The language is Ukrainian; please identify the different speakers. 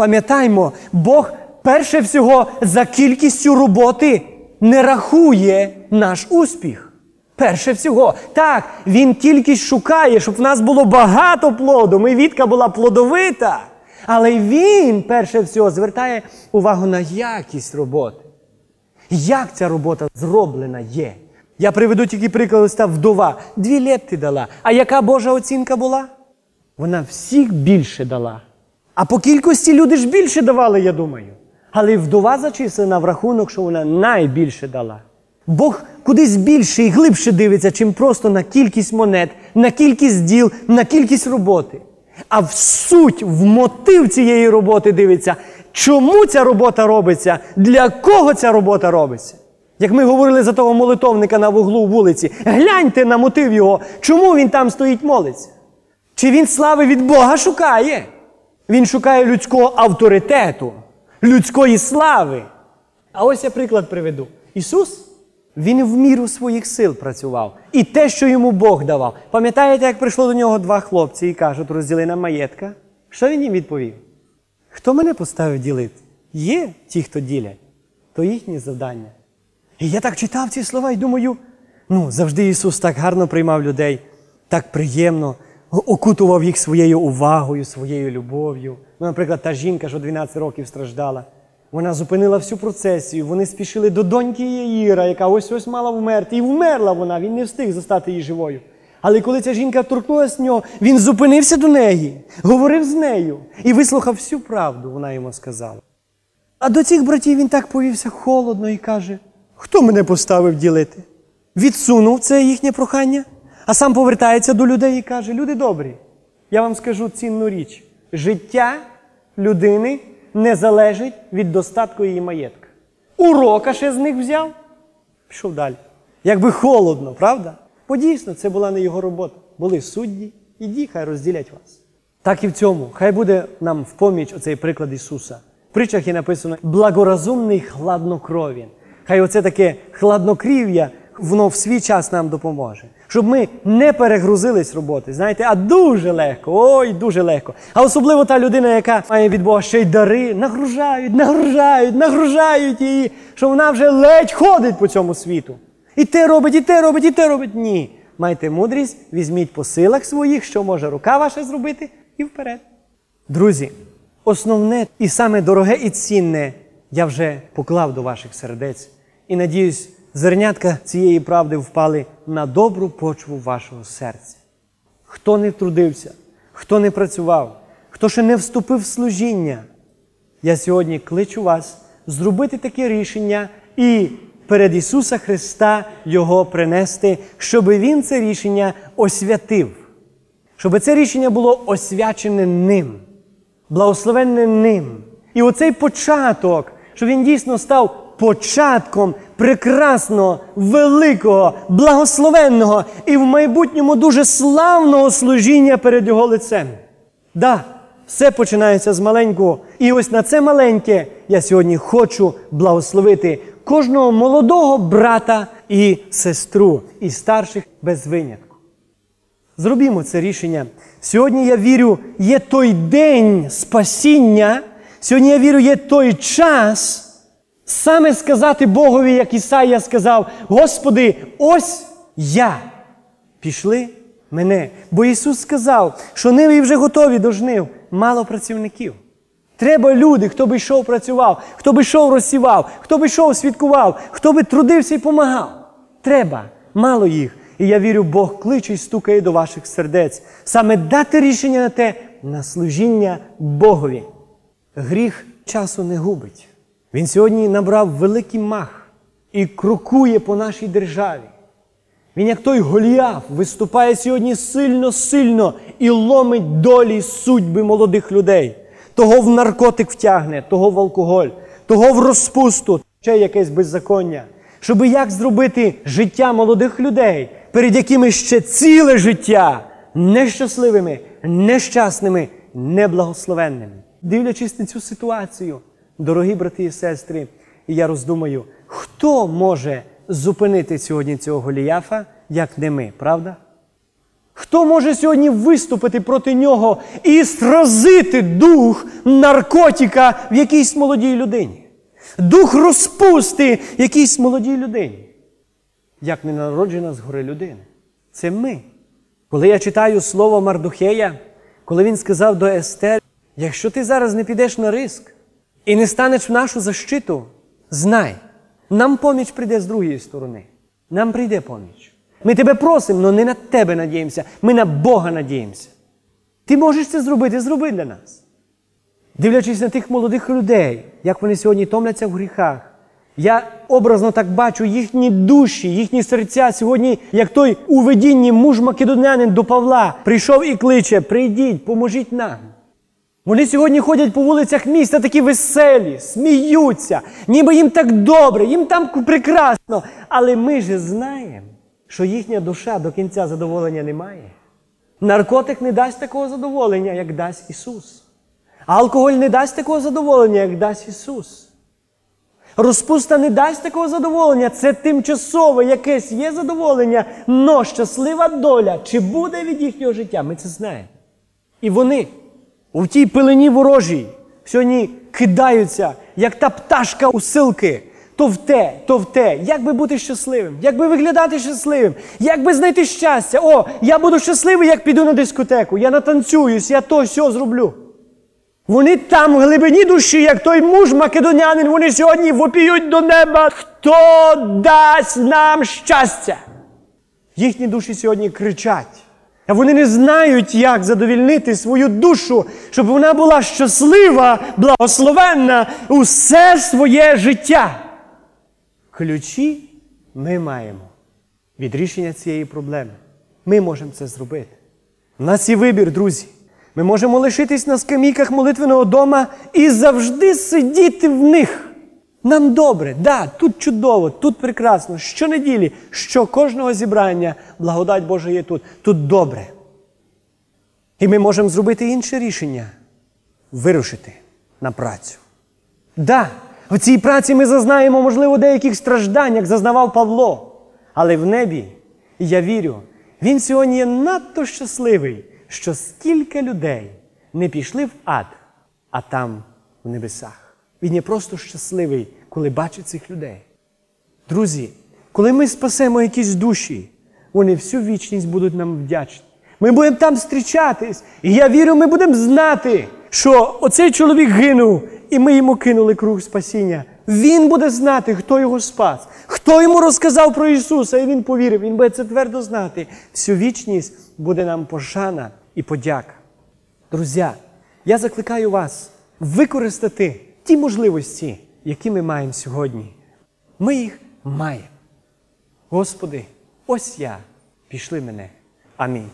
Speaker 1: Пам'ятаймо, Бог перше всього за кількістю роботи не рахує наш успіх. Перше всього, так, він тільки шукає, щоб в нас було багато плоду. Мивітка була плодовита. Але він перше всього звертає увагу на якість роботи. Як ця робота зроблена є? Я приведу тільки приклад ось та вдова. Дві лепти дала. А яка Божа оцінка була? Вона всіх більше дала. А по кількості люди ж більше давали, я думаю. Але вдова зачислена в рахунок, що вона найбільше дала. Бог кудись більше і глибше дивиться, чим просто на кількість монет, на кількість діл, на кількість роботи. А в суть, в мотив цієї роботи дивиться, чому ця робота робиться, для кого ця робота робиться. Як ми говорили за того молитовника на вуглу вулиці, гляньте на мотив його, чому він там стоїть молиться. Чи він слави від Бога шукає? Він шукає людського авторитету, людської слави. А ось я приклад приведу. Ісус, Він в міру своїх сил працював. І те, що йому Бог давав. Пам'ятаєте, як прийшло до нього два хлопці і кажуть, розділи нам маєтка? Що він їм відповів? Хто мене поставив ділити? Є ті, хто ділять, то їхнє завдання. І я так читав ці слова і думаю, ну, завжди Ісус так гарно приймав людей, так приємно, окутував їх своєю увагою, своєю любов'ю. Ну, Наприклад, та жінка, що 12 років страждала, вона зупинила всю процесію, вони спішили до доньки Яїра, яка ось ось мала вмерти. І вмерла вона, він не встиг застати її живою. Але коли ця жінка торкнулася нього, він зупинився до неї, говорив з нею і вислухав всю правду, вона йому сказала. А до цих братів він так повівся холодно і каже: Хто мене поставив ділити? Відсунув це їхнє прохання, а сам повертається до людей і каже: Люди добрі, я вам скажу цінну річ: життя людини не залежить від достатку її маєтка. Урока ще з них взяв, пішов далі. Якби холодно, правда? Бо дійсно це була не його робота. Були судді, іді, хай розділять вас. Так і в цьому. Хай буде нам в поміч оцей приклад Ісуса. В притчах є написано благоразумний хладнокровін. Хай оце таке хладнокрів'я, воно в свій час нам допоможе. Щоб ми не перегрузились роботи, знаєте, а дуже легко, ой, дуже легко. А особливо та людина, яка має від Бога ще й дари, нагружають, нагружають, нагружають її, що вона вже ледь ходить по цьому світу. І те робить, і те робить, і те робить. Ні. Майте мудрість, візьміть по силах своїх, що може рука ваша зробити, і вперед. Друзі, основне і саме дороге і цінне я вже поклав до ваших сердець. І надіюсь, зернятка цієї правди впали на добру почву вашого серця. Хто не трудився, хто не працював, хто ще не вступив в служіння, я сьогодні кличу вас зробити таке рішення і перед Ісуса Христа Його принести, щоб Він це рішення освятив, щоб це рішення було освячене ним, благословенне ним. І оцей початок, щоб він дійсно став початком прекрасного, великого, благословенного і в майбутньому дуже славного служіння перед Його лицем. Да, все починається з маленького. І ось на це маленьке я сьогодні хочу благословити кожного молодого брата і сестру, і старших без винятку. Зробімо це рішення. Сьогодні я вірю, є той день спасіння. Сьогодні я вірю, є той час саме сказати Богові, як Ісая сказав: Господи, ось я. Пішли мене. Бо Ісус сказав, що ниви вже готові до жнив, мало працівників. Треба люди, хто би йшов, працював, хто би йшов, розсівав, хто би йшов, свідкував, хто би трудився і помагав. Треба, мало їх. І я вірю, Бог кличе і стукає до ваших сердець. Саме дати рішення на те, на служіння Богові. Гріх часу не губить. Він сьогодні набрав великий мах і крокує по нашій державі. Він, як той Голіаф, виступає сьогодні сильно-сильно і ломить долі судьби молодих людей. Того в наркотик втягне, того в алкоголь, того в розпусту, ще якесь беззаконня. Щоби як зробити життя молодих людей, перед якими ще ціле життя нещасливими, нещасними, неблагословенними. Дивлячись на цю ситуацію, дорогі брати і сестри, я роздумаю, хто може зупинити сьогодні цього Голіафа, як не ми, правда? Хто може сьогодні виступити проти нього і сразити дух наркотика в якійсь молодій людині? Дух розпусти якійсь молодій людині? Як не народжена згори людини? Це ми. Коли я читаю слово Мардухея, коли він сказав до Естер, якщо ти зараз не підеш на риск і не станеш в нашу защиту, знай, нам поміч прийде з другої сторони. Нам прийде поміч. Ми тебе просимо, але не на тебе надіємося, ми на Бога надіємося. Ти можеш це зробити, зроби для нас. Дивлячись на тих молодих людей, як вони сьогодні томляться в гріхах, я образно так бачу їхні душі, їхні серця сьогодні, як той у видінні муж македонянин до Павла прийшов і кличе: прийдіть, поможіть нам. Вони сьогодні ходять по вулицях міста такі веселі, сміються, ніби їм так добре, їм там прекрасно. Але ми же знаємо, що їхня душа до кінця задоволення не має. Наркотик не дасть такого задоволення, як дасть Ісус. Алкоголь не дасть такого задоволення, як дасть Ісус. Розпуста не дасть такого задоволення. Це тимчасове якесь є задоволення, но щаслива доля, чи буде від їхнього життя, ми це знаємо. І вони у тій пилені ворожій сьогодні кидаються, як та пташка у силки. То в те, то в те. Як би бути щасливим? Як би виглядати щасливим? Як би знайти щастя? О, я буду щасливий, як піду на дискотеку. Я натанцююсь, я то сьо зроблю. Вони там в глибині душі, як той муж македонянин, вони сьогодні вопіють до неба. Хто дасть нам щастя? Їхні душі сьогодні кричать. А вони не знають, як задовільнити свою душу, щоб вона була щаслива, благословенна усе своє життя. Ключі ми маємо від рішення цієї проблеми. Ми можемо це зробити. У нас є вибір, друзі. Ми можемо лишитись на скамійках молитвеного дома і завжди сидіти в них. Нам добре, да, тут чудово, тут прекрасно. Щонеділі, що кожного зібрання, благодать Божа є тут, тут добре. І ми можемо зробити інше рішення вирушити на працю. Да, в цій праці ми зазнаємо, можливо, деяких страждань, як зазнавав Павло. Але в небі, я вірю, він сьогодні є надто щасливий, що стільки людей не пішли в ад, а там в небесах. Він є просто щасливий, коли бачить цих людей. Друзі, коли ми спасемо якісь душі, вони всю вічність будуть нам вдячні. Ми будемо там зустрічатись. І я вірю, ми будемо знати, що оцей чоловік гинув, і ми йому кинули круг спасіння. Він буде знати, хто його спас, хто йому розказав про Ісуса, і він повірив. Він буде це твердо знати. Всю вічність буде нам пошана і подяка. Друзі, я закликаю вас використати ті можливості, які ми маємо сьогодні. Ми їх маємо. Господи, ось я, пішли мене. Амінь.